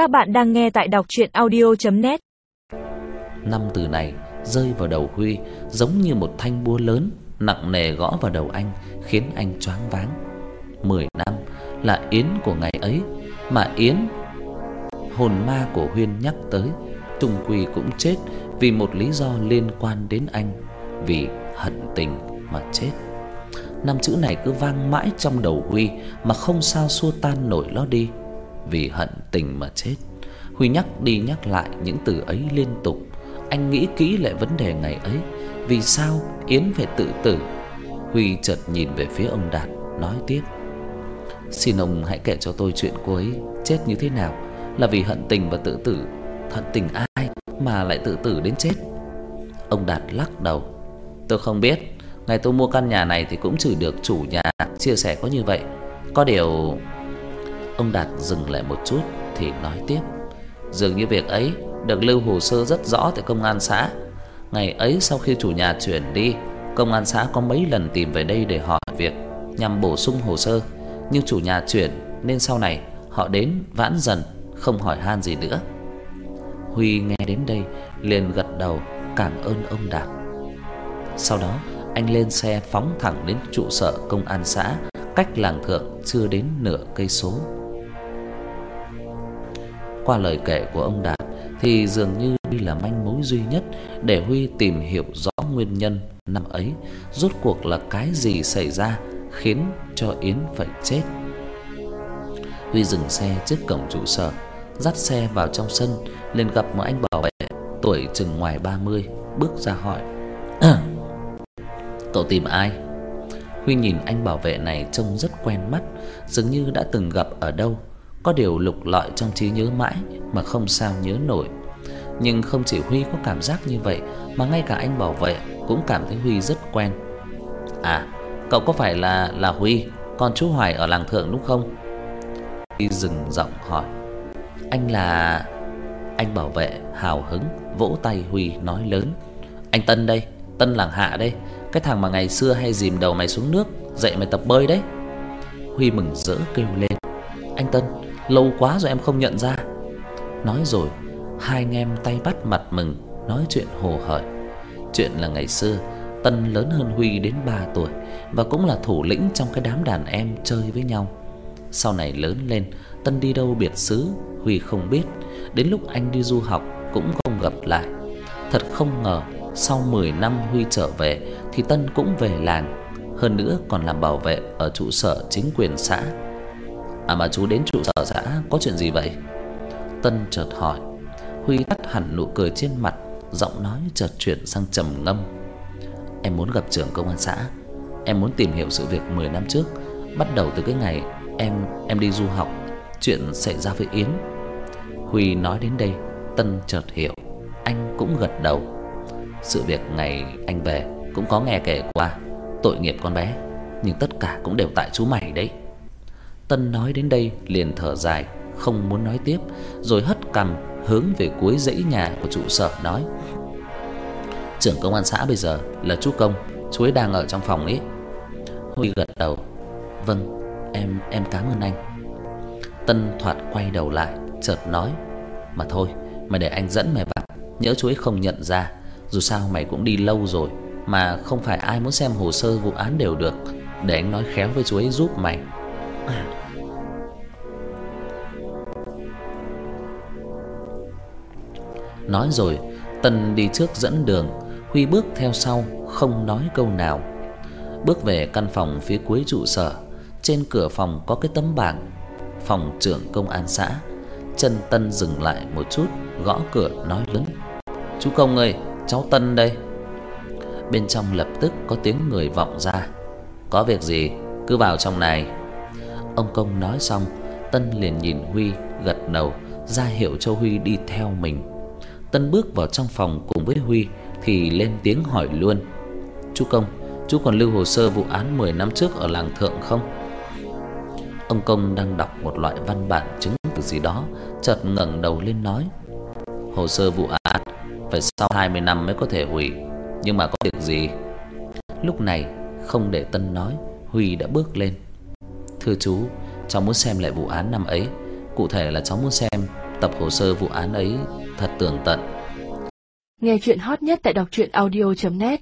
Các bạn đang nghe tại đọc audio net Năm từ này rơi vào đầu Huy giống như một thanh búa lớn nặng nề gõ vào đầu anh, khiến anh choáng váng. 10 năm là yến của ngày ấy, mà yến hồn ma của Huyên nhắc tới, Trung Quy cũng chết vì một lý do liên quan đến anh, vì hận tình mà chết. Năm chữ này cứ vang mãi trong đầu Huy mà không sao xua tan nổi nó đi, vì hận tình mà chết. Huy nhắc đi nhắc lại những từ ấy liên tục. Anh nghĩ kỹ lại vấn đề ngày ấy, vì sao Yến phải tự tử? Huy chợt nhìn về phía ông Đạt, nói tiếp: "Xin ông hãy kể cho tôi chuyện cô ấy chết như thế nào, là vì hận tình và tự tử. Hận tình ai mà lại tự tử đến chết?" Ông Đạt lắc đầu: "Tôi không biết, ngày tôi mua căn nhà này thì cũng chỉ được chủ nhà chia sẻ có như vậy. Có điều..." Ông Đạt dừng lại một chút thì nói tiếp: "Dường như việc ấy được lưu hồ sơ rất rõ tại công an xã. Ngày ấy sau khi chủ nhà chuyển đi, công an xã có mấy lần tìm về đây để hỏi việc nhằm bổ sung hồ sơ, nhưng chủ nhà chuyển nên sau này họ đến vãn dần, không hỏi han gì nữa." Huy nghe đến đây liền gật đầu cảm ơn ông Đạt. Sau đó, anh lên xe phóng thẳng đến trụ sở công an xã, cách làng thượng chưa đến nửa cây số. Qua lời kể của ông Đạt thì dường như đây là manh mối duy nhất để Huy tìm hiểu rõ nguyên nhân năm ấy rốt cuộc là cái gì xảy ra khiến cho Yến phải chết. Huy dừng xe trước cổng trụ sở, dắt xe vào trong sân, liền gặp một anh bảo vệ tuổi chừng ngoài 30, bước ra hỏi: "Cậu tìm ai?" Huy nhìn anh bảo vệ này trông rất quen mắt, dường như đã từng gặp ở đâu, có điều lục lọi trong trí nhớ mãi mà không sao nhớ nổi. Nhưng không chỉ Huy có cảm giác như vậy, mà ngay cả anh bảo vệ cũng cảm thấy Huy rất quen. "À, cậu có phải là là Huy, con chú Hoài ở làng Thượng đúng không?" Huy dừng giọng hỏi. "Anh là..." Anh bảo vệ hào hứng vỗ tay Huy nói lớn: "Anh Tân đây, Tân làng Hạ đây, cái thằng mà ngày xưa hay dìm đầu mày xuống nước, dạy mày tập bơi đấy." Huy mừng rỡ kêu lên: "Anh Tân, lâu quá rồi em không nhận ra." Nói rồi, hai anh em tay bắt mặt mừng nói chuyện hồ hởi. Chuyện là ngày xưa Tân lớn hơn Huy đến 3 tuổi và cũng là thủ lĩnh trong cái đám đàn em chơi với nhau. Sau này lớn lên, Tân đi đâu biệt xứ, Huy không biết, đến lúc anh đi du học cũng không gặp lại. Thật không ngờ, sau 10 năm Huy trở về thì Tân cũng về làng, hơn nữa còn làm bảo vệ ở trụ sở chính quyền xã. À mà chú đến trụ sở xã có chuyện gì vậy? Tân chợt hỏi. Huy tắt hẳn nụ cười trên mặt, giọng nói chợt chuyển sang trầm ngâm. Em muốn gặp trưởng công an xã. Em muốn tìm hiểu sự việc 10 năm trước, bắt đầu từ cái ngày em em đi du học, chuyện xảy ra với Yến. Huy nói đến đây, Tân chợt hiểu, anh cũng gật đầu. Sự việc ngày anh về cũng có nghe kể qua, tội nghiệp con bé, nhưng tất cả cũng đều tại chú mày đấy. Tân nói đến đây liền thở dài, không muốn nói tiếp, rồi hất cằm hướng về cuối dãy nhà của trụ sở nói: "Trưởng công an xã bây giờ là chú Công, chú ấy đang ở trong phòng ấy." Huy gật đầu: "Vâng, em em cảm ơn anh." Tân thoạt quay đầu lại, chợt nói: "Mà thôi, mày để anh dẫn mày vào, nhỡ chú ấy không nhận ra, dù sao mày cũng đi lâu rồi mà không phải ai muốn xem hồ sơ vụ án đều được, để anh nói khéo với chú ấy giúp mày." Nói rồi, Tân đi trước dẫn đường, Huy bước theo sau, không nói câu nào. Bước về căn phòng phía cuối trụ sở, trên cửa phòng có cái tấm bảng phòng trưởng công an xã. Chân Tân dừng lại một chút, gõ cửa nói lớn: "Chú Công ơi, cháu Tân đây." Bên trong lập tức có tiếng người vọng ra: "Có việc gì, cứ vào trong này." Ông Công nói xong, Tân liền nhìn Huy gật đầu, ra hiệu cho Huy đi theo mình. Tân bước vào trong phòng cùng với Huy thì lên tiếng hỏi luôn: "Chú Công, chú còn lưu hồ sơ vụ án 10 năm trước ở làng Thượng không?" Ông Công đang đọc một loại văn bản chứng từ gì đó, chợt ngẩng đầu lên nói: "Hồ sơ vụ án phải sau 20 năm mới có thể hủy, nhưng mà có việc gì?" Lúc này, không để Tân nói, Huy đã bước lên. "Thưa chú, cháu muốn xem lại vụ án năm ấy, cụ thể là cháu muốn xem tập hồ sơ vụ án ấy thật tường tận. Nghe chuyện hot nhất tại đọc truyện audio net